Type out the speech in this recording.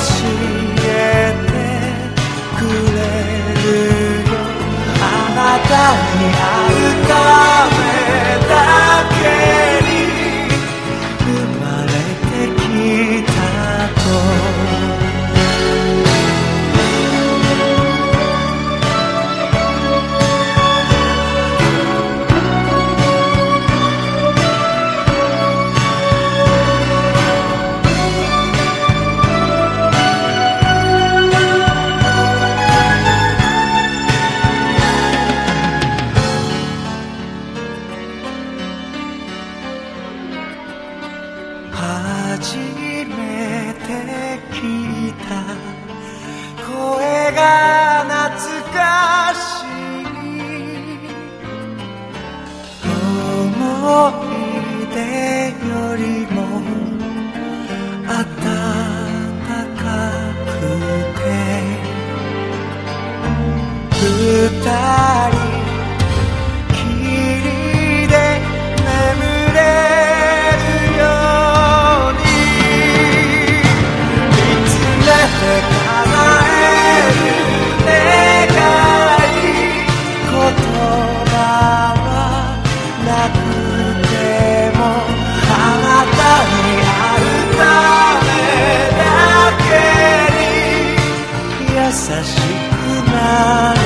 起初めて聞いた。out.